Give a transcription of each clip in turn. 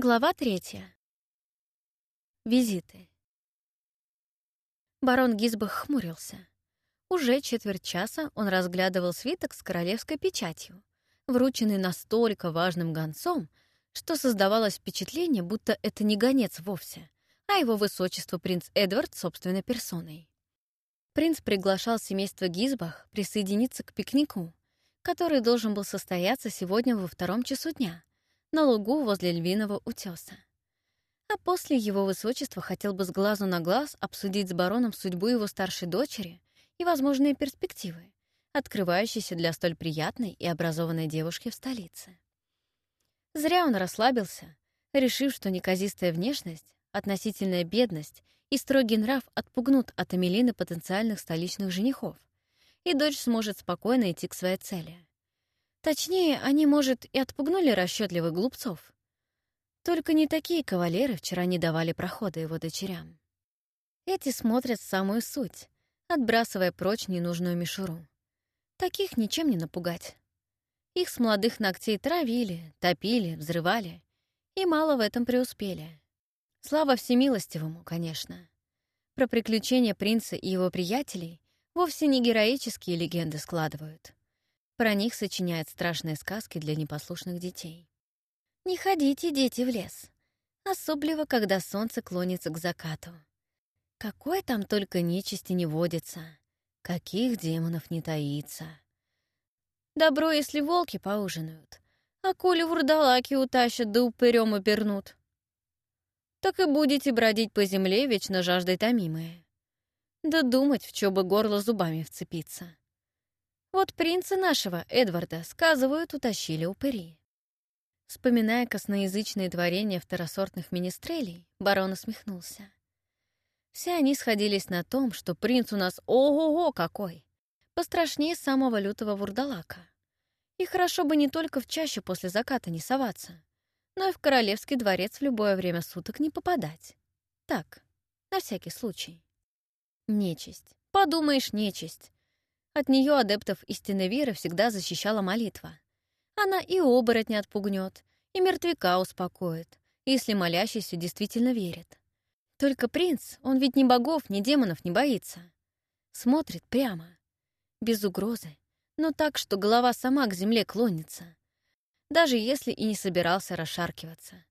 Глава третья. Визиты. Барон Гизбах хмурился. Уже четверть часа он разглядывал свиток с королевской печатью, врученный настолько важным гонцом, что создавалось впечатление, будто это не гонец вовсе, а его высочество принц Эдвард собственной персоной. Принц приглашал семейство Гизбах присоединиться к пикнику, который должен был состояться сегодня во втором часу дня — на лугу возле львиного утеса. А после его высочества хотел бы с глазу на глаз обсудить с бароном судьбу его старшей дочери и возможные перспективы, открывающиеся для столь приятной и образованной девушки в столице. Зря он расслабился, решив, что неказистая внешность, относительная бедность и строгий нрав отпугнут от Амелины потенциальных столичных женихов, и дочь сможет спокойно идти к своей цели. Точнее, они, может, и отпугнули расчетливых глупцов. Только не такие кавалеры вчера не давали прохода его дочерям. Эти смотрят самую суть, отбрасывая прочь ненужную мишуру. Таких ничем не напугать. Их с молодых ногтей травили, топили, взрывали, и мало в этом преуспели. Слава всемилостивому, конечно. Про приключения принца и его приятелей вовсе не героические легенды складывают. Про них сочиняют страшные сказки для непослушных детей. Не ходите, дети, в лес. Особливо, когда солнце клонится к закату. Какой там только нечисти не водится, каких демонов не таится. Добро, если волки поужинают, а коли вурдалаки утащат да упырём обернут. Так и будете бродить по земле, вечно жаждой томимые. Да думать, в чё бы горло зубами вцепиться. Вот принца нашего, Эдварда, сказывают, утащили упыри. Вспоминая косноязычные творения второсортных министрелей, барон усмехнулся. Все они сходились на том, что принц у нас ого-го какой, пострашнее самого лютого вурдалака. И хорошо бы не только в чащу после заката не соваться, но и в королевский дворец в любое время суток не попадать. Так, на всякий случай. Нечисть. Подумаешь, нечисть. От нее адептов истинной веры всегда защищала молитва. Она и оборотня отпугнет, и мертвяка успокоит, если молящийся действительно верит. Только принц, он ведь ни богов, ни демонов не боится. Смотрит прямо, без угрозы, но так, что голова сама к земле клонится, даже если и не собирался расшаркиваться.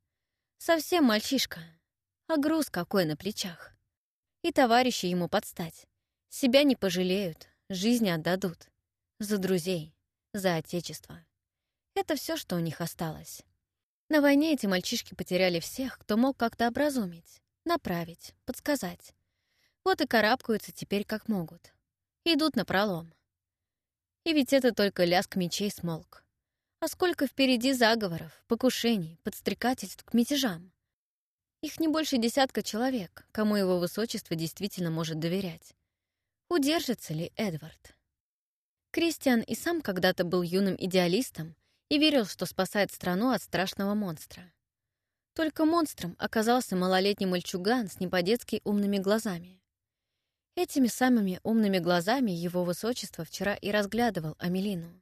Совсем мальчишка, а груз какой на плечах. И товарищи ему подстать. Себя не пожалеют, жизни отдадут. За друзей, за отечество. Это все, что у них осталось. На войне эти мальчишки потеряли всех, кто мог как-то образумить, направить, подсказать. Вот и карабкаются теперь как могут. Идут на пролом. И ведь это только лязг мечей смолк. А сколько впереди заговоров, покушений, подстрекательств к мятежам. Их не больше десятка человек, кому его высочество действительно может доверять. Удержится ли Эдвард? Кристиан и сам когда-то был юным идеалистом и верил, что спасает страну от страшного монстра. Только монстром оказался малолетний мальчуган с не по-детски умными глазами. Этими самыми умными глазами его высочество вчера и разглядывал Амелину.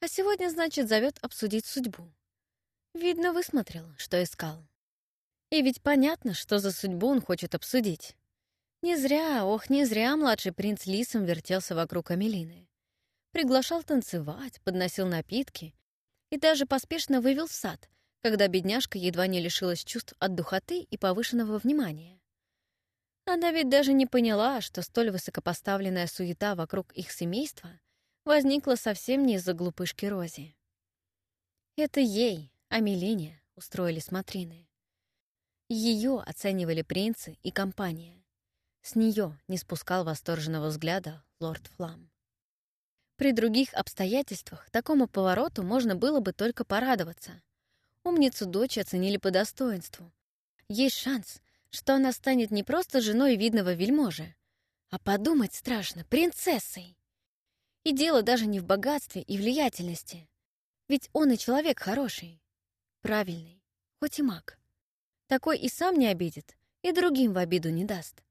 А сегодня, значит, зовет обсудить судьбу. Видно, высмотрел, что искал. И ведь понятно, что за судьбу он хочет обсудить. Не зря, ох, не зря младший принц лисом вертелся вокруг Амелины. Приглашал танцевать, подносил напитки и даже поспешно вывел в сад, когда бедняжка едва не лишилась чувств от духоты и повышенного внимания. Она ведь даже не поняла, что столь высокопоставленная суета вокруг их семейства возникла совсем не из-за глупышки Рози. Это ей, Амелине, устроили смотрины. Ее оценивали принцы и компания. С нее не спускал восторженного взгляда лорд Флам. При других обстоятельствах такому повороту можно было бы только порадоваться. Умницу дочь оценили по достоинству. Есть шанс, что она станет не просто женой видного вельможи, а подумать страшно, принцессой. И дело даже не в богатстве и влиятельности. Ведь он и человек хороший, правильный, хоть и маг. Такой и сам не обидит, и другим в обиду не даст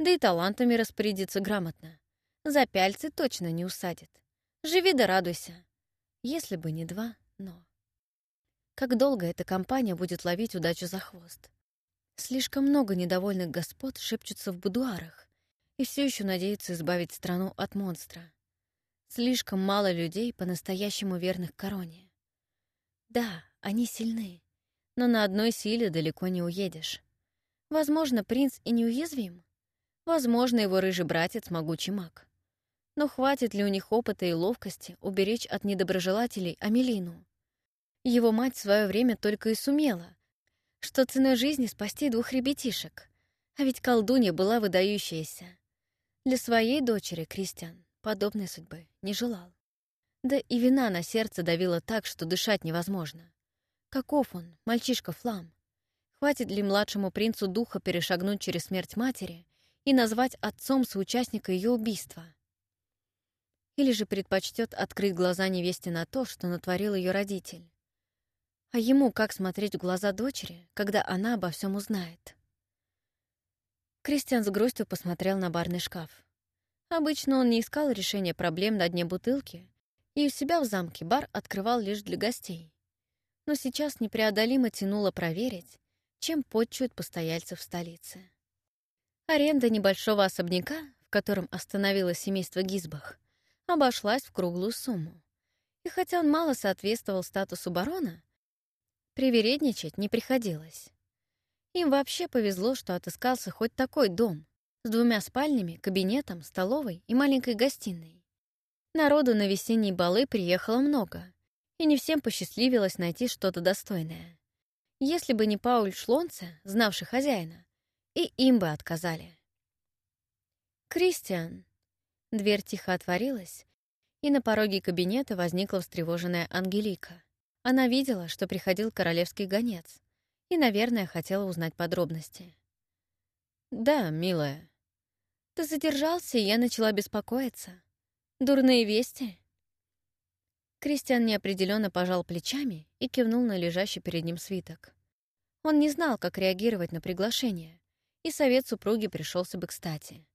да и талантами распорядиться грамотно. За пяльцы точно не усадит. Живи да радуйся. Если бы не два «но». как долго эта компания будет ловить удачу за хвост. Слишком много недовольных господ шепчутся в будуарах и все еще надеются избавить страну от монстра. Слишком мало людей по-настоящему верных короне. Да, они сильны, но на одной силе далеко не уедешь. Возможно, принц и неуязвим. Возможно, его рыжий братец — могучий маг. Но хватит ли у них опыта и ловкости уберечь от недоброжелателей Амелину? Его мать в свое время только и сумела, что ценой жизни спасти двух ребятишек. А ведь колдунья была выдающаяся. Для своей дочери Кристиан подобной судьбы не желал. Да и вина на сердце давила так, что дышать невозможно. Каков он, мальчишка Флам? Хватит ли младшему принцу духа перешагнуть через смерть матери и назвать отцом соучастника ее убийства? Или же предпочтет открыть глаза невесте на то, что натворил ее родитель? А ему как смотреть в глаза дочери, когда она обо всем узнает? Кристиан с грустью посмотрел на барный шкаф. Обычно он не искал решения проблем на дне бутылки, и у себя в замке бар открывал лишь для гостей. Но сейчас непреодолимо тянуло проверить, чем подчуют в столице. Аренда небольшого особняка, в котором остановилось семейство Гизбах, обошлась в круглую сумму. И хотя он мало соответствовал статусу барона, привередничать не приходилось. Им вообще повезло, что отыскался хоть такой дом, с двумя спальнями, кабинетом, столовой и маленькой гостиной. Народу на весенние балы приехало много, и не всем посчастливилось найти что-то достойное. Если бы не Пауль Шлонце, знавший хозяина, и им бы отказали. «Кристиан!» Дверь тихо отворилась, и на пороге кабинета возникла встревоженная Ангелика. Она видела, что приходил королевский гонец, и, наверное, хотела узнать подробности. «Да, милая», ты задержался, и я начала беспокоиться. Дурные вести?» Кристиан неопределенно пожал плечами и кивнул на лежащий перед ним свиток. Он не знал, как реагировать на приглашение, и совет супруги пришелся бы кстати.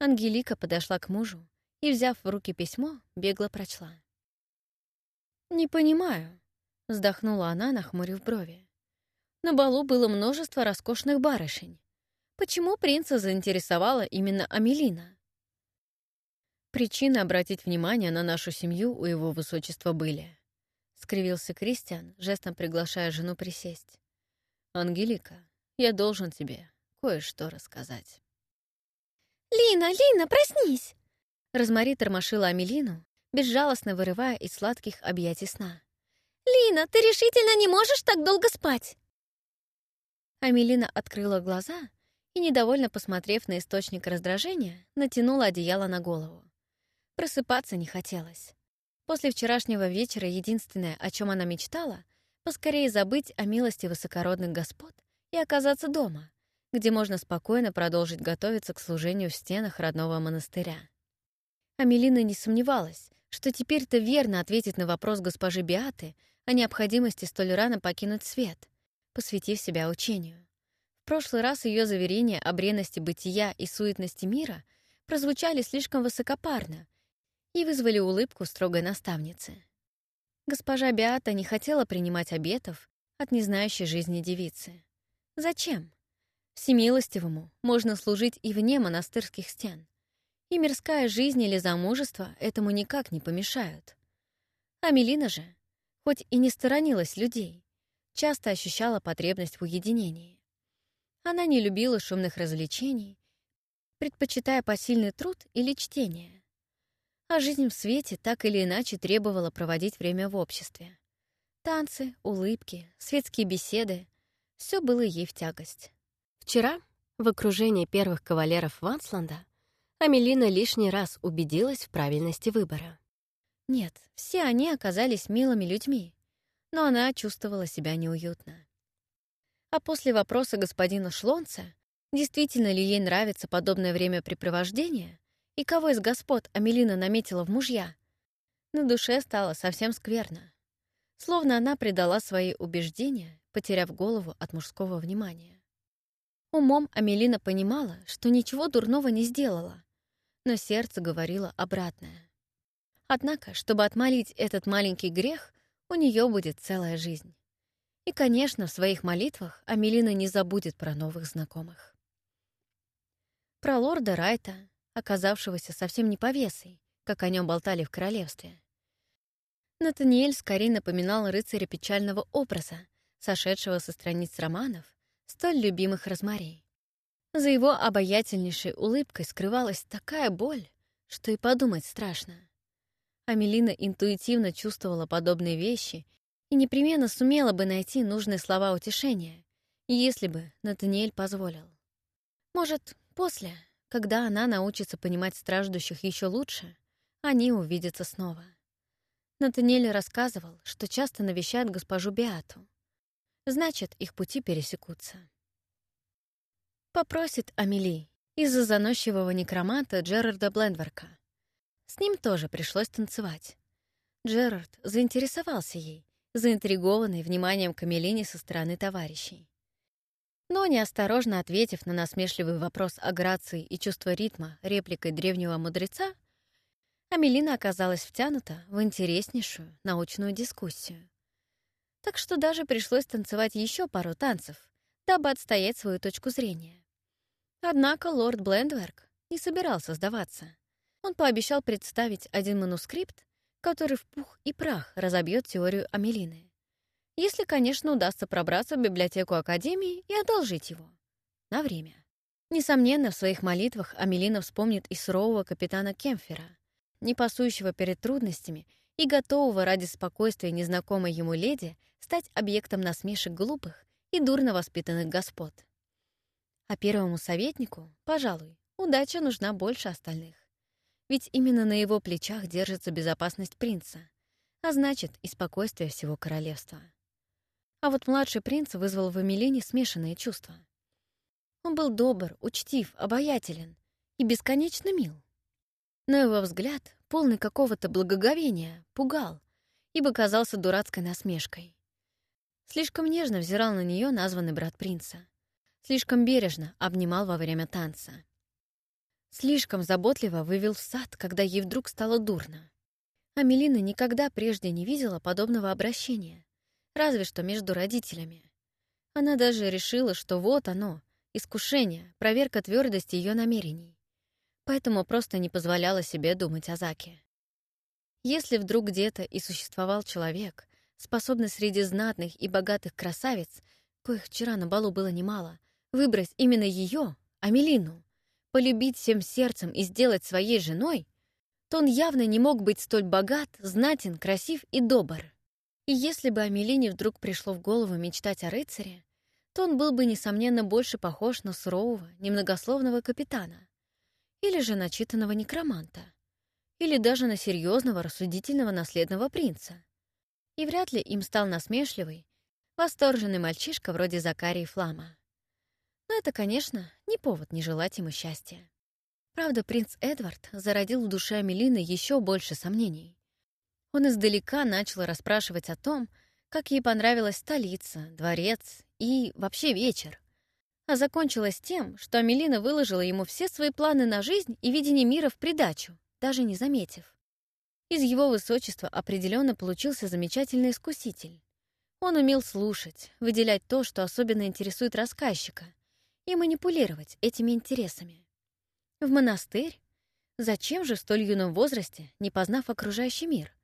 Ангелика подошла к мужу и, взяв в руки письмо, бегло прочла. «Не понимаю», — вздохнула она, нахмурив брови. На балу было множество роскошных барышень. Почему принца заинтересовала именно Амелина? Причины обратить внимание на нашу семью у его высочества были. Скривился Кристиан, жестом приглашая жену присесть. «Ангелика, я должен тебе кое-что рассказать». «Лина, Лина, проснись!» Розмари тормошила Амелину, безжалостно вырывая из сладких объятий сна. «Лина, ты решительно не можешь так долго спать?» Амелина открыла глаза и, недовольно посмотрев на источник раздражения, натянула одеяло на голову. Просыпаться не хотелось. После вчерашнего вечера единственное, о чем она мечтала, поскорее забыть о милости высокородных господ и оказаться дома, где можно спокойно продолжить готовиться к служению в стенах родного монастыря. Амелина не сомневалась, что теперь-то верно ответит на вопрос госпожи Биаты о необходимости столь рано покинуть свет, посвятив себя учению. В прошлый раз ее заверения о бренности бытия и суетности мира прозвучали слишком высокопарно и вызвали улыбку строгой наставницы. Госпожа Биата не хотела принимать обетов от незнающей жизни девицы. Зачем? Всемилостивому можно служить и вне монастырских стен. И мирская жизнь или замужество этому никак не помешают. А Мелина же, хоть и не сторонилась людей, часто ощущала потребность в уединении. Она не любила шумных развлечений, предпочитая посильный труд или чтение. А жизнь в свете так или иначе требовала проводить время в обществе. Танцы, улыбки, светские беседы — все было ей в тягость. Вчера, в окружении первых кавалеров Вансланда, Амелина лишний раз убедилась в правильности выбора. Нет, все они оказались милыми людьми, но она чувствовала себя неуютно. А после вопроса господина Шлонца, действительно ли ей нравится подобное времяпрепровождение и кого из господ Амелина наметила в мужья, на душе стало совсем скверно. Словно она предала свои убеждения, потеряв голову от мужского внимания. Умом Амелина понимала, что ничего дурного не сделала, но сердце говорило обратное. Однако, чтобы отмолить этот маленький грех, у нее будет целая жизнь. И, конечно, в своих молитвах Амелина не забудет про новых знакомых. Про лорда Райта, оказавшегося совсем не повесой, как о нем болтали в королевстве. Натаниэль скорее напоминал рыцаря печального образа, сошедшего со страниц романов, столь любимых Розмарей. За его обаятельнейшей улыбкой скрывалась такая боль, что и подумать страшно. Амелина интуитивно чувствовала подобные вещи и непременно сумела бы найти нужные слова утешения, если бы Натаниэль позволил. Может, после, когда она научится понимать страждущих еще лучше, они увидятся снова. Натаниэль рассказывал, что часто навещает госпожу Биату. Значит, их пути пересекутся. Попросит Амели из-за заносчивого некроманта Джерарда Блендворка. С ним тоже пришлось танцевать. Джерард заинтересовался ей, заинтригованный вниманием к Амелине со стороны товарищей. Но, неосторожно ответив на насмешливый вопрос о грации и чувство ритма репликой древнего мудреца, Амелина оказалась втянута в интереснейшую научную дискуссию. Так что даже пришлось танцевать еще пару танцев, дабы отстоять свою точку зрения. Однако лорд Блендверк не собирался сдаваться. Он пообещал представить один манускрипт, который в пух и прах разобьет теорию Амелины. Если, конечно, удастся пробраться в библиотеку Академии и одолжить его. На время. Несомненно, в своих молитвах Амелина вспомнит и сурового капитана Кемфера, не пасующего перед трудностями и готового ради спокойствия незнакомой ему леди стать объектом насмешек глупых и дурно воспитанных господ. А первому советнику, пожалуй, удача нужна больше остальных. Ведь именно на его плечах держится безопасность принца, а значит и спокойствие всего королевства. А вот младший принц вызвал в Эмилине смешанные чувства. Он был добр, учтив, обаятелен и бесконечно мил. Но его взгляд, полный какого-то благоговения, пугал, ибо казался дурацкой насмешкой. Слишком нежно взирал на нее названный брат принца. Слишком бережно обнимал во время танца. Слишком заботливо вывел в сад, когда ей вдруг стало дурно. Амелина никогда прежде не видела подобного обращения, разве что между родителями. Она даже решила, что вот оно, искушение, проверка твердости ее намерений. Поэтому просто не позволяла себе думать о Заке. Если вдруг где-то и существовал человек, способный среди знатных и богатых красавиц, коих вчера на балу было немало, выбрать именно ее, Амелину, полюбить всем сердцем и сделать своей женой, то он явно не мог быть столь богат, знатен, красив и добр. И если бы Амелине вдруг пришло в голову мечтать о рыцаре, то он был бы, несомненно, больше похож на сурового, немногословного капитана или же начитанного некроманта, или даже на серьезного, рассудительного наследного принца. И вряд ли им стал насмешливый, восторженный мальчишка вроде Закарии Флама. Но это, конечно, не повод не желать ему счастья. Правда, принц Эдвард зародил в душе Амелины еще больше сомнений. Он издалека начал расспрашивать о том, как ей понравилась столица, дворец и вообще вечер. А закончилось тем, что Амелина выложила ему все свои планы на жизнь и видение мира в придачу, даже не заметив. Из его высочества определенно получился замечательный искуситель. Он умел слушать, выделять то, что особенно интересует рассказчика, и манипулировать этими интересами. В монастырь? Зачем же в столь юном возрасте, не познав окружающий мир?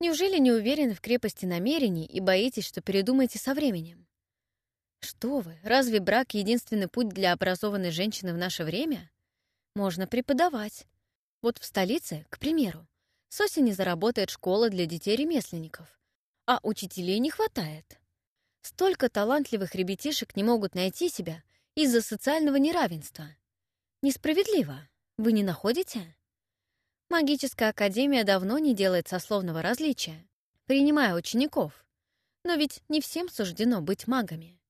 Неужели не уверены в крепости намерений и боитесь, что передумаете со временем? Что вы, разве брак — единственный путь для образованной женщины в наше время? Можно преподавать. Вот в столице, к примеру, с осени заработает школа для детей-ремесленников, а учителей не хватает. Столько талантливых ребятишек не могут найти себя — из-за социального неравенства. Несправедливо, вы не находите? Магическая академия давно не делает сословного различия, принимая учеников. Но ведь не всем суждено быть магами.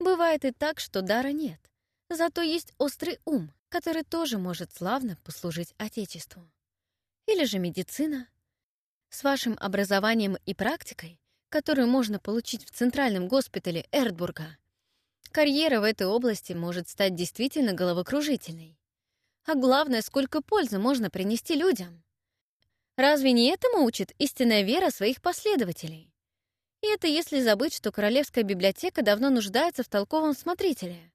Бывает и так, что дара нет. Зато есть острый ум, который тоже может славно послужить Отечеству. Или же медицина. С вашим образованием и практикой, которую можно получить в Центральном госпитале Эрдбурга, Карьера в этой области может стать действительно головокружительной. А главное, сколько пользы можно принести людям. Разве не этому учит истинная вера своих последователей? И это если забыть, что Королевская библиотека давно нуждается в толковом смотрителе.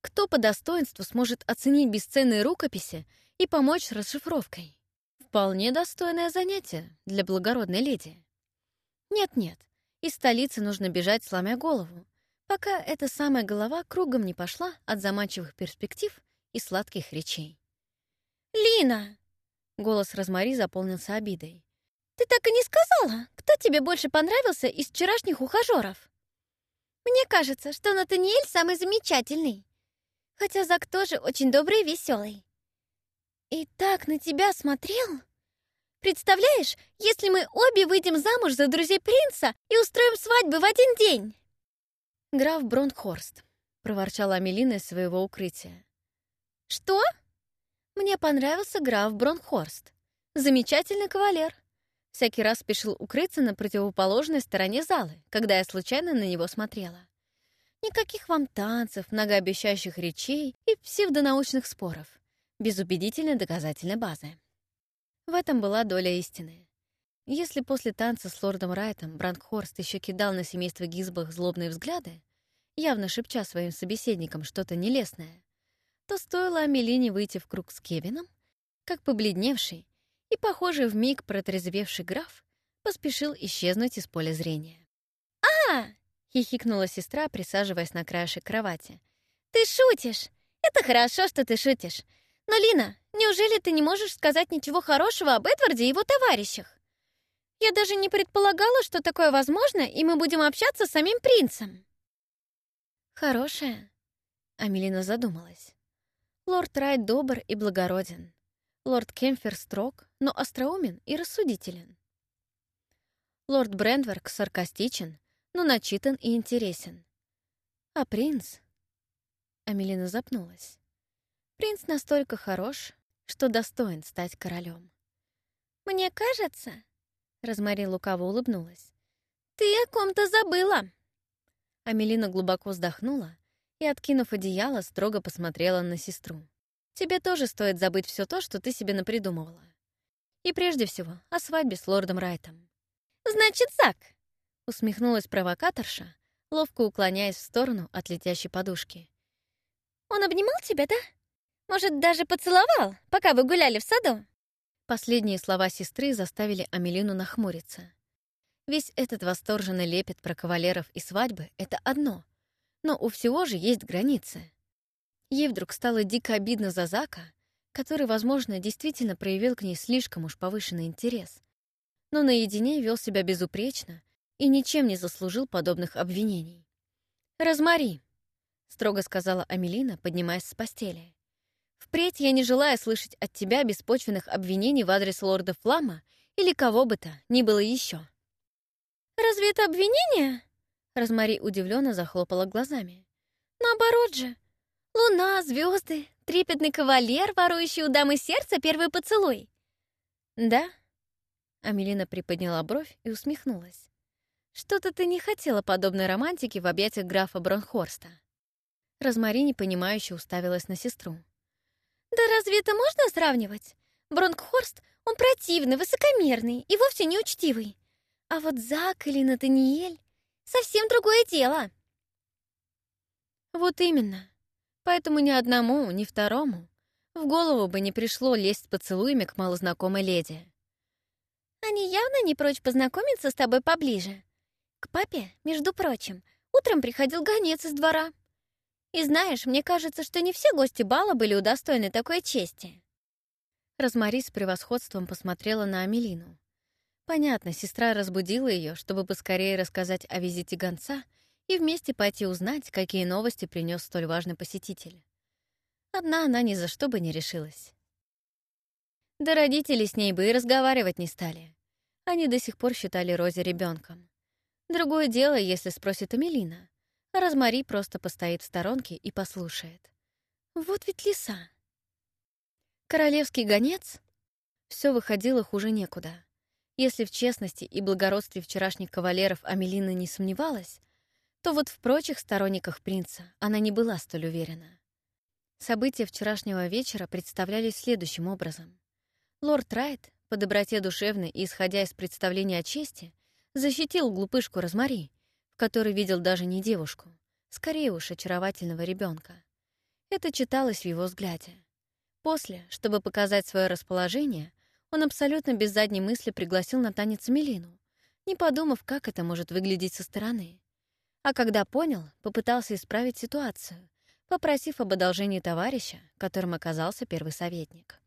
Кто по достоинству сможет оценить бесценные рукописи и помочь с расшифровкой? Вполне достойное занятие для благородной леди. Нет-нет, из столицы нужно бежать, сломя голову, пока эта самая голова кругом не пошла от заманчивых перспектив и сладких речей. «Лина!» — голос Розмари заполнился обидой. «Ты так и не сказала, кто тебе больше понравился из вчерашних ухажеров? Мне кажется, что Натаниэль самый замечательный, хотя Зак тоже очень добрый и веселый. И так на тебя смотрел. Представляешь, если мы обе выйдем замуж за друзей принца и устроим свадьбу в один день?» «Граф Бронхорст», — проворчала Амелина из своего укрытия. «Что?» «Мне понравился граф Бронхорст. Замечательный кавалер. Всякий раз спешил укрыться на противоположной стороне залы, когда я случайно на него смотрела. Никаких вам танцев, многообещающих речей и псевдонаучных споров, без убедительной доказательной базы. В этом была доля истины. Если после танца с лордом Райтом Брандхорст еще кидал на семейство Гизбах злобные взгляды, явно шепча своим собеседникам что-то нелестное, то стоило Амелине выйти в круг с Кевином, как побледневший и, похожий в миг протрезвевший граф, поспешил исчезнуть из поля зрения. «А!» — хихикнула сестра, присаживаясь на краешек кровати. «Ты шутишь! Это хорошо, что ты шутишь. Но, Лина, неужели ты не можешь сказать ничего хорошего об Эдварде и его товарищах? Я даже не предполагала, что такое возможно, и мы будем общаться с самим принцем. Хорошая. Амелина задумалась. Лорд Райт добр и благороден. Лорд Кемфер строг, но остроумен и рассудителен. Лорд Брендверк саркастичен, но начитан и интересен. А принц... Амелина запнулась. Принц настолько хорош, что достоин стать королем. «Мне кажется...» — Розмари лукаво улыбнулась. «Ты о ком-то забыла!» Амелина глубоко вздохнула и, откинув одеяло, строго посмотрела на сестру. «Тебе тоже стоит забыть все то, что ты себе напридумывала. И прежде всего о свадьбе с лордом Райтом». «Значит, Зак!» — усмехнулась провокаторша, ловко уклоняясь в сторону от летящей подушки. «Он обнимал тебя, да?» Может, даже поцеловал, пока вы гуляли в саду?» Последние слова сестры заставили Амелину нахмуриться. Весь этот восторженный лепет про кавалеров и свадьбы — это одно, но у всего же есть границы. Ей вдруг стало дико обидно за Зака, который, возможно, действительно проявил к ней слишком уж повышенный интерес, но наедине вел себя безупречно и ничем не заслужил подобных обвинений. «Розмари», — строго сказала Амелина, поднимаясь с постели. Впредь я не желаю слышать от тебя беспочвенных обвинений в адрес лорда Флама или кого бы то ни было еще. «Разве это обвинение?» Розмари удивленно захлопала глазами. «Наоборот же. Луна, звезды, трепетный кавалер, ворующий у дамы сердца первый поцелуй». «Да?» Амелина приподняла бровь и усмехнулась. «Что-то ты не хотела подобной романтики в объятиях графа Бронхорста». Розмари непонимающе уставилась на сестру. Да разве это можно сравнивать? Бронкхорст, он противный, высокомерный и вовсе неучтивый. А вот Зак или Натаниэль — совсем другое дело. Вот именно. Поэтому ни одному, ни второму в голову бы не пришло лезть поцелуями к малознакомой леди. Они явно не прочь познакомиться с тобой поближе. К папе, между прочим, утром приходил гонец из двора. И знаешь, мне кажется, что не все гости бала были удостоены такой чести. Розмари с превосходством посмотрела на Амелину. Понятно, сестра разбудила ее, чтобы поскорее рассказать о визите гонца и вместе пойти узнать, какие новости принес столь важный посетитель. Одна она ни за что бы не решилась. Да родители с ней бы и разговаривать не стали. Они до сих пор считали Розе ребенком. Другое дело, если спросит Амелина а Розмари просто постоит в сторонке и послушает. Вот ведь лиса. Королевский гонец? Все выходило хуже некуда. Если в честности и благородстве вчерашних кавалеров Амелина не сомневалась, то вот в прочих сторонниках принца она не была столь уверена. События вчерашнего вечера представлялись следующим образом. Лорд Райт, по доброте душевной и исходя из представления о чести, Защитил глупышку Розмари, в которой видел даже не девушку, скорее уж очаровательного ребенка. Это читалось в его взгляде. После, чтобы показать свое расположение, он абсолютно без задней мысли пригласил на танец Мелину, не подумав, как это может выглядеть со стороны. А когда понял, попытался исправить ситуацию, попросив об одолжении товарища, которым оказался первый советник.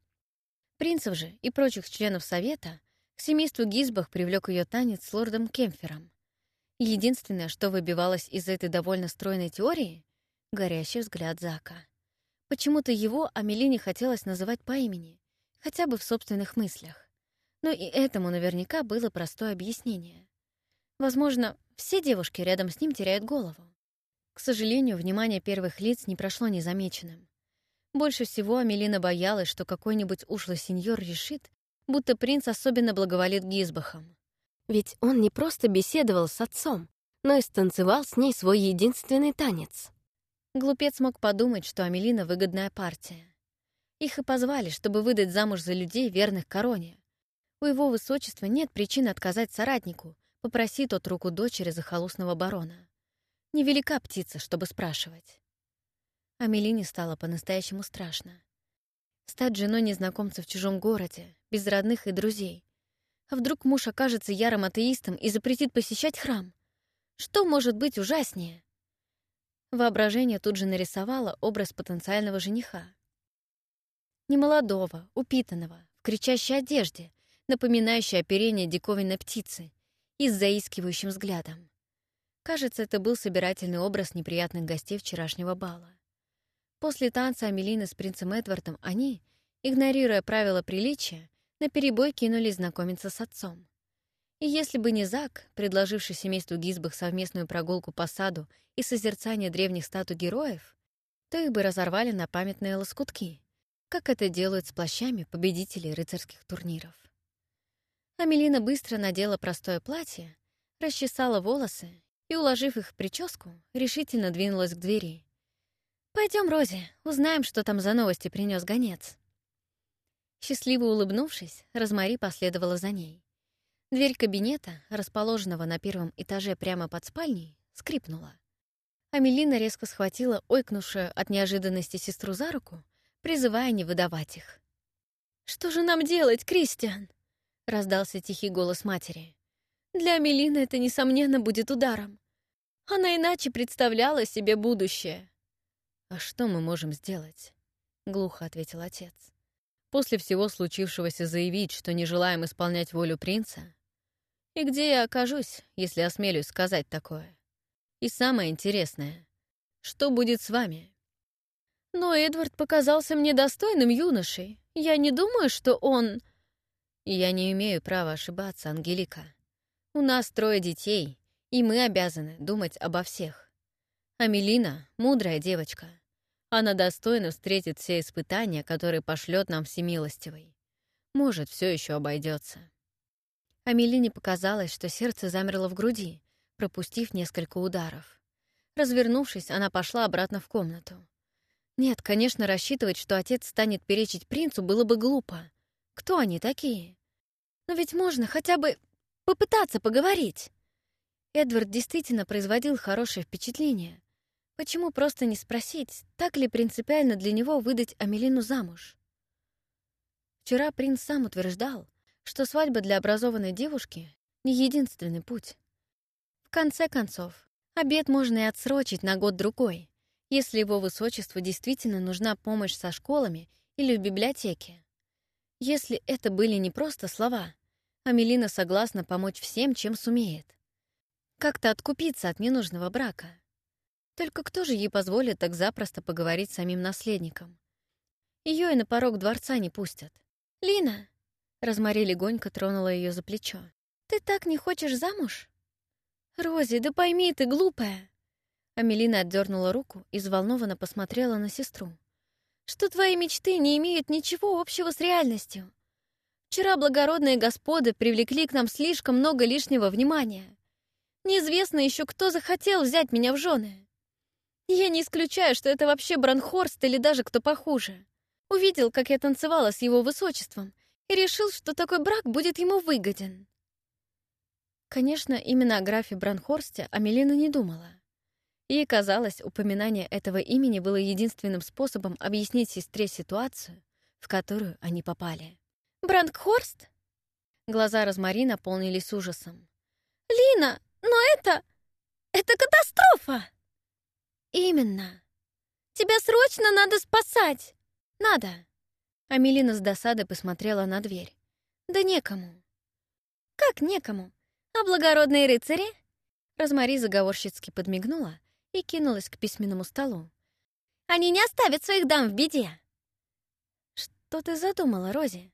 Принцев же и прочих членов совета к семейству Гизбах привлек ее танец с лордом Кемфером. Единственное, что выбивалось из этой довольно стройной теории — горящий взгляд Зака. Почему-то его Амелине хотелось называть по имени, хотя бы в собственных мыслях. Но и этому наверняка было простое объяснение. Возможно, все девушки рядом с ним теряют голову. К сожалению, внимание первых лиц не прошло незамеченным. Больше всего Амелина боялась, что какой-нибудь ушлый сеньор решит, будто принц особенно благоволит Гизбахам. Ведь он не просто беседовал с отцом, но и станцевал с ней свой единственный танец. Глупец мог подумать, что Амелина — выгодная партия. Их и позвали, чтобы выдать замуж за людей, верных короне. У его высочества нет причин отказать соратнику, попроси тот руку дочери захолустного барона. Невелика птица, чтобы спрашивать. Амелине стало по-настоящему страшно. Стать женой незнакомца в чужом городе, без родных и друзей. А вдруг муж окажется ярым атеистом и запретит посещать храм? Что может быть ужаснее? Воображение тут же нарисовало образ потенциального жениха. Немолодого, упитанного, в кричащей одежде, напоминающей оперение диковинной птицы, и с заискивающим взглядом. Кажется, это был собирательный образ неприятных гостей вчерашнего бала. После танца Амелины с принцем Эдвардом они, игнорируя правила приличия, наперебой кинулись знакомиться с отцом. И если бы не Зак, предложивший семейству Гизбах совместную прогулку по саду и созерцание древних статуй героев, то их бы разорвали на памятные лоскутки, как это делают с плащами победителей рыцарских турниров. Амелина быстро надела простое платье, расчесала волосы и, уложив их в прическу, решительно двинулась к двери, Пойдем, Рози, узнаем, что там за новости принес гонец. Счастливо улыбнувшись, Розмари последовала за ней. Дверь кабинета, расположенного на первом этаже прямо под спальней, скрипнула. Амелина резко схватила ойкнувшую от неожиданности сестру за руку, призывая не выдавать их. «Что же нам делать, Кристиан?» — раздался тихий голос матери. «Для Амелины это, несомненно, будет ударом. Она иначе представляла себе будущее». «А что мы можем сделать?» — глухо ответил отец. «После всего случившегося заявить, что не желаем исполнять волю принца? И где я окажусь, если осмелюсь сказать такое? И самое интересное, что будет с вами?» «Но Эдвард показался мне достойным юношей. Я не думаю, что он...» «Я не имею права ошибаться, Ангелика. У нас трое детей, и мы обязаны думать обо всех. Амелина — мудрая девочка. Она достойно встретит все испытания, которые пошлет нам Всемилостивый. Может, все еще обойдется. Амелине показалось, что сердце замерло в груди, пропустив несколько ударов. Развернувшись, она пошла обратно в комнату. Нет, конечно, рассчитывать, что отец станет перечить принцу, было бы глупо. Кто они такие? Но ведь можно хотя бы попытаться поговорить. Эдвард действительно производил хорошее впечатление. Почему просто не спросить, так ли принципиально для него выдать Амелину замуж? Вчера принц сам утверждал, что свадьба для образованной девушки — не единственный путь. В конце концов, обед можно и отсрочить на год-другой, если его высочеству действительно нужна помощь со школами или в библиотеке. Если это были не просто слова, Амелина согласна помочь всем, чем сумеет. Как-то откупиться от ненужного брака. Только кто же ей позволит так запросто поговорить с самим наследником? Ее и на порог дворца не пустят. «Лина!» — Розмари легонько тронула ее за плечо. «Ты так не хочешь замуж?» «Рози, да пойми ты, глупая!» Амелина отдернула руку и взволнованно посмотрела на сестру. «Что твои мечты не имеют ничего общего с реальностью. Вчера благородные господы привлекли к нам слишком много лишнего внимания. Неизвестно еще, кто захотел взять меня в жены. Я не исключаю, что это вообще Бранхорст или даже кто похуже. Увидел, как я танцевала с его высочеством, и решил, что такой брак будет ему выгоден. Конечно, именно о графе Бранхорсте Амелина не думала. Ей казалось, упоминание этого имени было единственным способом объяснить сестре ситуацию, в которую они попали. «Брандхорст?» Глаза Розмари наполнились ужасом. «Лина, но это... это катастрофа!» «Именно. Тебя срочно надо спасать!» «Надо!» Амелина с досадой посмотрела на дверь. «Да некому». «Как некому? А благородные рыцари?» Розмари заговорщицки подмигнула и кинулась к письменному столу. «Они не оставят своих дам в беде!» «Что ты задумала, Рози?»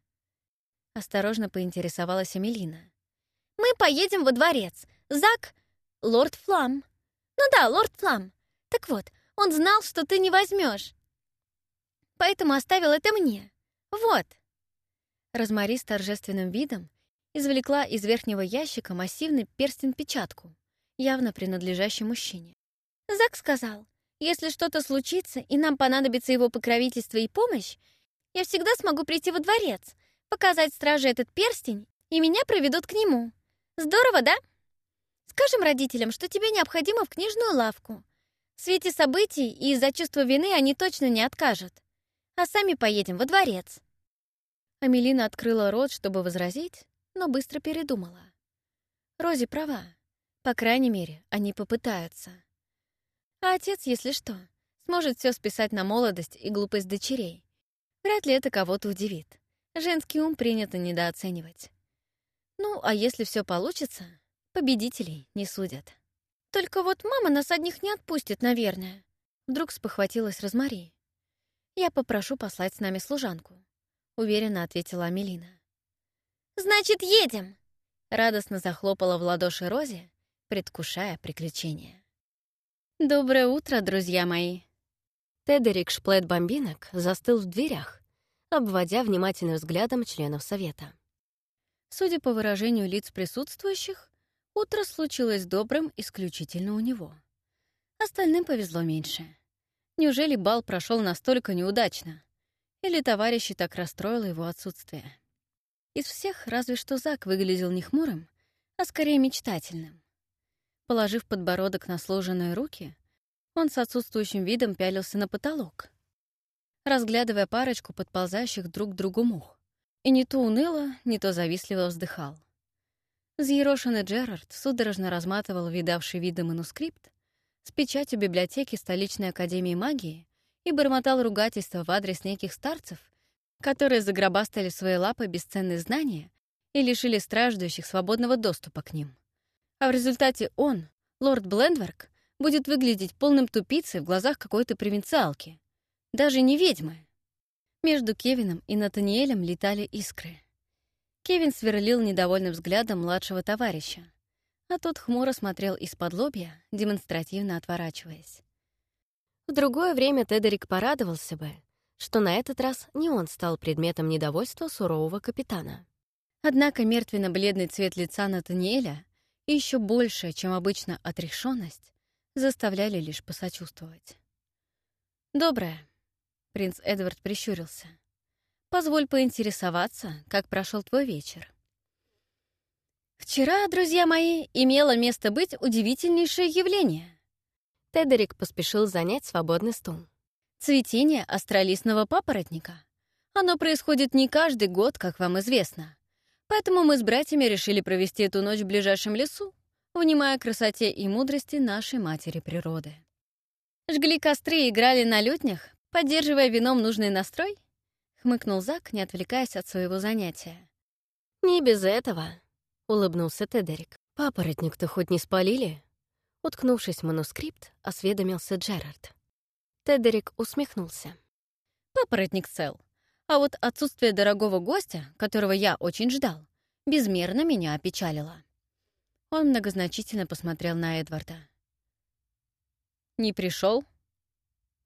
Осторожно поинтересовалась Амелина. «Мы поедем во дворец. Зак — лорд Флам. Ну да, лорд Флам. Так вот, он знал, что ты не возьмешь. Поэтому оставил это мне. Вот». Розмари с торжественным видом извлекла из верхнего ящика массивный перстень-печатку, явно принадлежащий мужчине. Зак сказал, если что-то случится, и нам понадобится его покровительство и помощь, я всегда смогу прийти во дворец, показать страже этот перстень, и меня проведут к нему. Здорово, да? Скажем родителям, что тебе необходимо в книжную лавку. В свете событий и из-за чувства вины они точно не откажут. А сами поедем во дворец. Амелина открыла рот, чтобы возразить, но быстро передумала. Рози права. По крайней мере, они попытаются. А отец, если что, сможет все списать на молодость и глупость дочерей. Вряд ли это кого-то удивит. Женский ум принято недооценивать. Ну, а если все получится, победителей не судят. Только вот мама нас одних не отпустит, наверное. Вдруг спохватилась Розмари. Я попрошу послать с нами служанку, уверенно ответила Амелина. Значит, едем! Радостно захлопала в ладоши Рози, предвкушая приключения. Доброе утро, друзья мои. Тедерик Шплет-бомбинок застыл в дверях, обводя внимательным взглядом членов совета. Судя по выражению лиц присутствующих, утро случилось добрым исключительно у него. Остальным повезло меньше. Неужели бал прошел настолько неудачно? Или товарищи так расстроило его отсутствие? Из всех разве что Зак выглядел не хмурым, а скорее мечтательным. Положив подбородок на сложенные руки, он с отсутствующим видом пялился на потолок, разглядывая парочку подползающих друг к другу мух, и не то уныло, не то завистливо вздыхал. Взъерошенный Джерард судорожно разматывал видавший виды манускрипт с печатью библиотеки столичной академии магии и бормотал ругательства в адрес неких старцев, которые загробастали свои лапы бесценные знания и лишили страждущих свободного доступа к ним. А в результате он, лорд Блендверк, будет выглядеть полным тупицей в глазах какой-то провинциалки. Даже не ведьмы. Между Кевином и Натаниэлем летали искры. Кевин сверлил недовольным взглядом младшего товарища, а тот хмуро смотрел из-под лобья, демонстративно отворачиваясь. В другое время Тедерик порадовался бы, что на этот раз не он стал предметом недовольства сурового капитана. Однако мертвенно-бледный цвет лица Натаниэля и еще большая, чем обычно, отрешенность заставляли лишь посочувствовать. «Доброе», — принц Эдвард прищурился. «Позволь поинтересоваться, как прошел твой вечер». «Вчера, друзья мои, имело место быть удивительнейшее явление». Тедерик поспешил занять свободный стул. «Цветение астролистного папоротника. Оно происходит не каждый год, как вам известно. Поэтому мы с братьями решили провести эту ночь в ближайшем лесу, внимая красоте и мудрости нашей матери природы. Жгли костры и играли на лютнях, поддерживая вином нужный настрой? Хмыкнул Зак, не отвлекаясь от своего занятия. «Не без этого», — улыбнулся Тедерик. «Папоротник-то хоть не спалили?» Уткнувшись в манускрипт, осведомился Джерард. Тедерик усмехнулся. «Папоротник цел. А вот отсутствие дорогого гостя, которого я очень ждал, безмерно меня опечалило». Он многозначительно посмотрел на Эдварда. «Не пришел?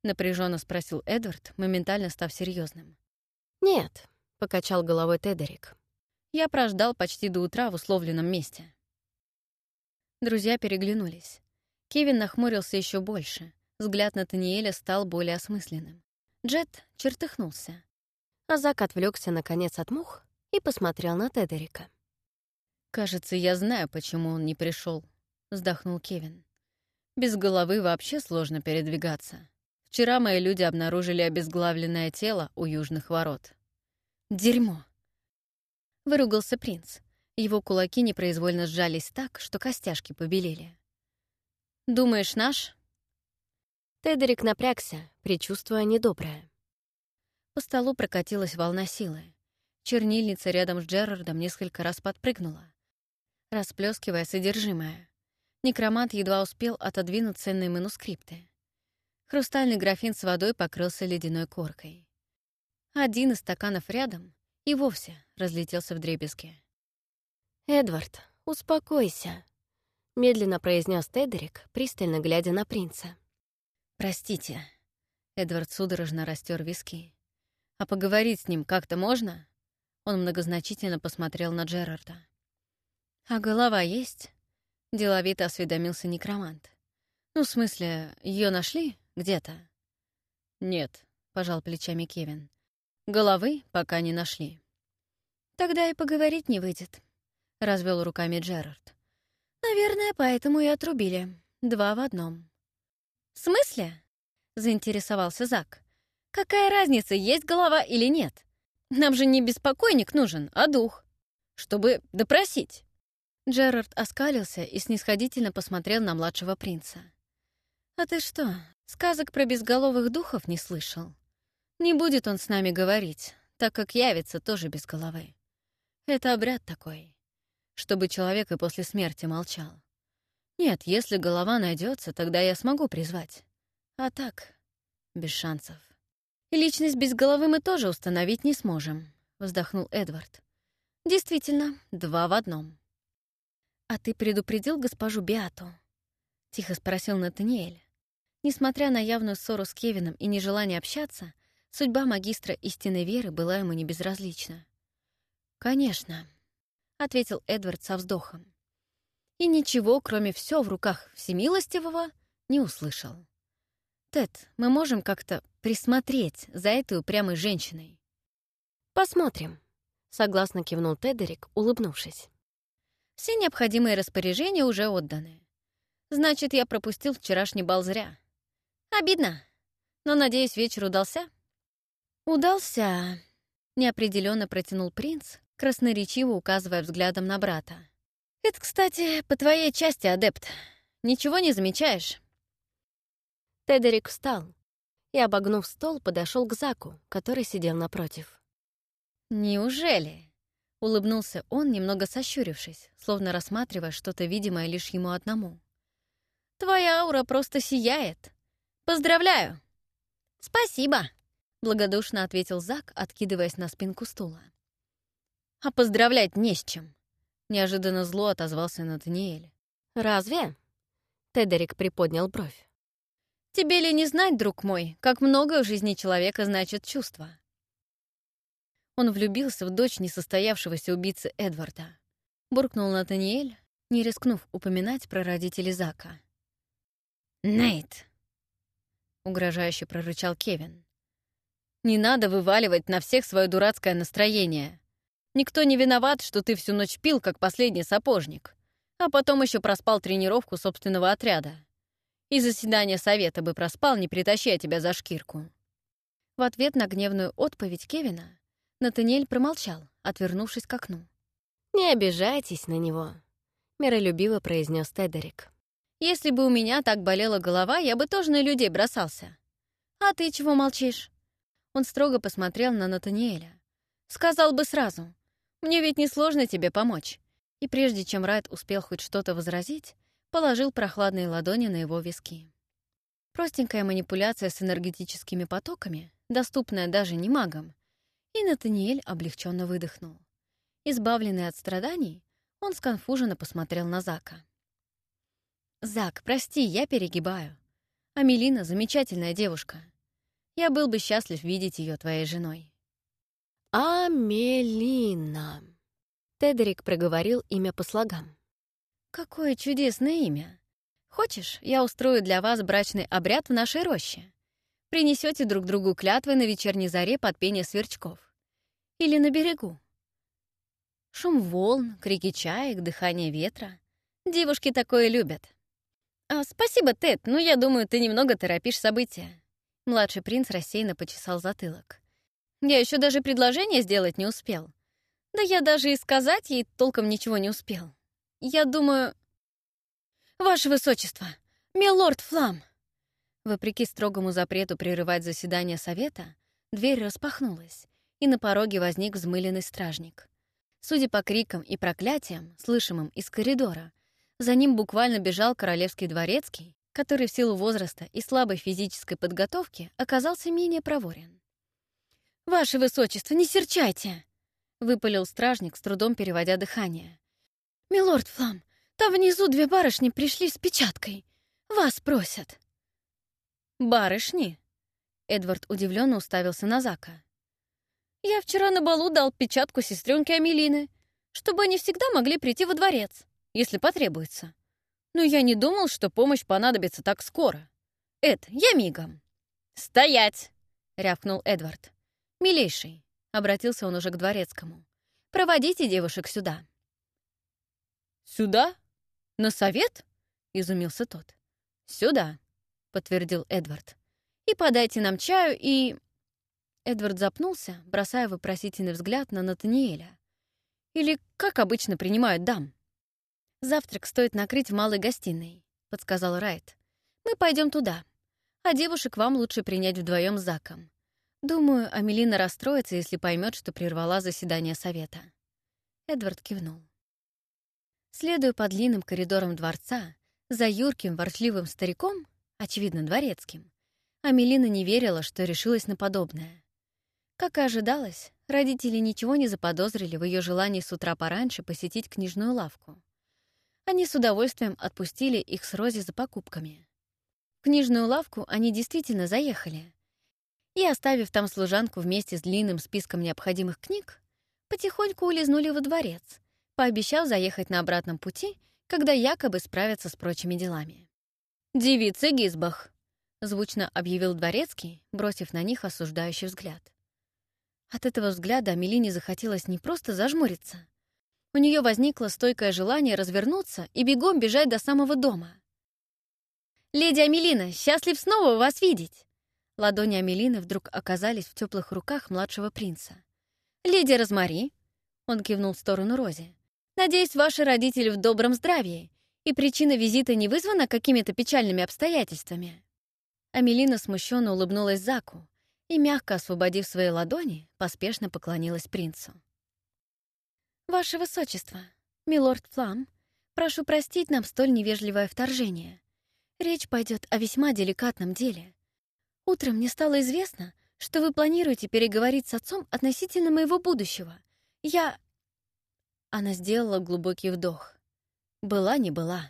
напряженно спросил Эдвард, моментально став серьезным. «Нет», — покачал головой Тедерик. «Я прождал почти до утра в условленном месте». Друзья переглянулись. Кевин нахмурился еще больше. Взгляд на Таниэля стал более осмысленным. Джет чертыхнулся. А Зак отвлекся наконец от мух и посмотрел на Тедерика. «Кажется, я знаю, почему он не пришел, вздохнул Кевин. «Без головы вообще сложно передвигаться. Вчера мои люди обнаружили обезглавленное тело у южных ворот». «Дерьмо!» Выругался принц. Его кулаки непроизвольно сжались так, что костяшки побелели. «Думаешь, наш?» Тедерик напрягся, предчувствуя недоброе. По столу прокатилась волна силы. Чернильница рядом с Джерардом несколько раз подпрыгнула, расплескивая содержимое. Некромант едва успел отодвинуть ценные манускрипты. Хрустальный графин с водой покрылся ледяной коркой. Один из стаканов рядом и вовсе разлетелся в дребезги. «Эдвард, успокойся», — медленно произнес Тедерик, пристально глядя на принца. «Простите», — Эдвард судорожно растер виски. «А поговорить с ним как-то можно?» Он многозначительно посмотрел на Джерарда. «А голова есть?» — деловито осведомился некромант. «Ну, в смысле, ее нашли где-то?» «Нет», — пожал плечами Кевин. «Головы пока не нашли». «Тогда и поговорить не выйдет», — развел руками Джерард. «Наверное, поэтому и отрубили. Два в одном». «В смысле?» — заинтересовался Зак. «Какая разница, есть голова или нет? Нам же не беспокойник нужен, а дух, чтобы допросить». Джерард оскалился и снисходительно посмотрел на младшего принца. «А ты что, сказок про безголовых духов не слышал? Не будет он с нами говорить, так как явится тоже без головы. Это обряд такой, чтобы человек и после смерти молчал. Нет, если голова найдется, тогда я смогу призвать. А так, без шансов. И личность без головы мы тоже установить не сможем, вздохнул Эдвард. Действительно, два в одном. «А ты предупредил госпожу Биату?» — тихо спросил Натаниэль. Несмотря на явную ссору с Кевином и нежелание общаться, судьба магистра истинной веры была ему не безразлична. «Конечно», — ответил Эдвард со вздохом. И ничего, кроме все в руках всемилостивого, не услышал. «Тед, мы можем как-то присмотреть за этой упрямой женщиной?» «Посмотрим», — согласно кивнул Тедерик, улыбнувшись. Все необходимые распоряжения уже отданы. Значит, я пропустил вчерашний бал зря. Обидно. Но, надеюсь, вечер удался? Удался. Неопределенно протянул принц, красноречиво указывая взглядом на брата. Это, кстати, по твоей части, адепт. Ничего не замечаешь? Тедерик встал и, обогнув стол, подошел к Заку, который сидел напротив. «Неужели?» Улыбнулся он, немного сощурившись, словно рассматривая что-то видимое лишь ему одному. «Твоя аура просто сияет. Поздравляю!» «Спасибо!» — благодушно ответил Зак, откидываясь на спинку стула. «А поздравлять не с чем!» — неожиданно зло отозвался Натаниэль. «Разве?» — Тедерик приподнял бровь. «Тебе ли не знать, друг мой, как много в жизни человека значит чувство?» Он влюбился в дочь несостоявшегося убийцы Эдварда. Буркнул Натаниэль, не рискнув упоминать про родителей Зака. «Нейт!» — угрожающе прорычал Кевин. «Не надо вываливать на всех свое дурацкое настроение. Никто не виноват, что ты всю ночь пил, как последний сапожник, а потом еще проспал тренировку собственного отряда. И заседание совета бы проспал, не притащая тебя за шкирку». В ответ на гневную отповедь Кевина Натаниэль промолчал, отвернувшись к окну. «Не обижайтесь на него», — миролюбиво произнес Тедерик. «Если бы у меня так болела голова, я бы тоже на людей бросался. А ты чего молчишь?» Он строго посмотрел на Натаниэля. «Сказал бы сразу. Мне ведь несложно тебе помочь». И прежде чем Райт успел хоть что-то возразить, положил прохладные ладони на его виски. Простенькая манипуляция с энергетическими потоками, доступная даже не магам, и Натаниэль облегченно выдохнул. Избавленный от страданий, он сконфуженно посмотрел на Зака. «Зак, прости, я перегибаю. Амелина — замечательная девушка. Я был бы счастлив видеть ее твоей женой». «Амелина», — Тедерик проговорил имя по слогам. «Какое чудесное имя! Хочешь, я устрою для вас брачный обряд в нашей роще? Принесете друг другу клятвы на вечерней заре под пение сверчков. Или на берегу. Шум волн, крики чаек, дыхание ветра. Девушки такое любят. А, «Спасибо, Тед, но я думаю, ты немного торопишь события». Младший принц рассеянно почесал затылок. «Я еще даже предложение сделать не успел. Да я даже и сказать ей толком ничего не успел. Я думаю...» «Ваше Высочество! Милорд Флам!» Вопреки строгому запрету прерывать заседание совета, дверь распахнулась, и на пороге возник взмыленный стражник. Судя по крикам и проклятиям, слышимым из коридора, за ним буквально бежал королевский дворецкий, который в силу возраста и слабой физической подготовки оказался менее проворен. «Ваше высочество, не серчайте!» — выпалил стражник, с трудом переводя дыхание. «Милорд Флам, там внизу две барышни пришли с печаткой. Вас просят». «Барышни?» — Эдвард удивленно уставился на Зака. «Я вчера на балу дал печатку сестренке Амелины, чтобы они всегда могли прийти во дворец если потребуется. Но я не думал, что помощь понадобится так скоро. Эд, я мигом. «Стоять!» — рявкнул Эдвард. «Милейший», — обратился он уже к дворецкому. «Проводите девушек сюда». «Сюда? На совет?» — изумился тот. «Сюда», — подтвердил Эдвард. «И подайте нам чаю и...» Эдвард запнулся, бросая вопросительный взгляд на Натаниэля. «Или как обычно принимают дам?» «Завтрак стоит накрыть в малой гостиной», — подсказал Райт. «Мы пойдем туда. А девушек вам лучше принять вдвоем с Заком. Думаю, Амелина расстроится, если поймет, что прервала заседание совета». Эдвард кивнул. Следуя по длинным коридорам дворца, за юрким, ворчливым стариком, очевидно, дворецким, Амелина не верила, что решилась на подобное. Как и ожидалось, родители ничего не заподозрили в ее желании с утра пораньше посетить книжную лавку они с удовольствием отпустили их с Рози за покупками. В книжную лавку они действительно заехали. И, оставив там служанку вместе с длинным списком необходимых книг, потихоньку улизнули во дворец, пообещав заехать на обратном пути, когда якобы справятся с прочими делами. «Девица Гизбах!» — звучно объявил дворецкий, бросив на них осуждающий взгляд. От этого взгляда Амелине захотелось не просто зажмуриться, у нее возникло стойкое желание развернуться и бегом бежать до самого дома. «Леди Амелина, счастлив снова вас видеть!» Ладони Амелины вдруг оказались в теплых руках младшего принца. «Леди Розмари!» Он кивнул в сторону Рози. «Надеюсь, ваши родители в добром здравии, и причина визита не вызвана какими-то печальными обстоятельствами». Амелина смущенно улыбнулась Заку и, мягко освободив свои ладони, поспешно поклонилась принцу. «Ваше Высочество, милорд Флам, прошу простить нам столь невежливое вторжение. Речь пойдет о весьма деликатном деле. Утром мне стало известно, что вы планируете переговорить с отцом относительно моего будущего. Я...» Она сделала глубокий вдох. Была не была.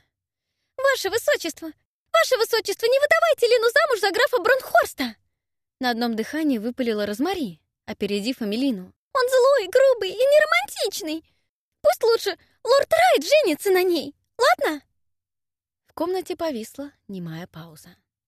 «Ваше Высочество! Ваше Высочество, не выдавайте Лену замуж за графа Бронхорста!» На одном дыхании выпалила Розмари, опередив Амелину. «Он злой, грубый и неромантичный! Пусть лучше лорд Райт женится на ней, ладно?» В комнате повисла немая пауза.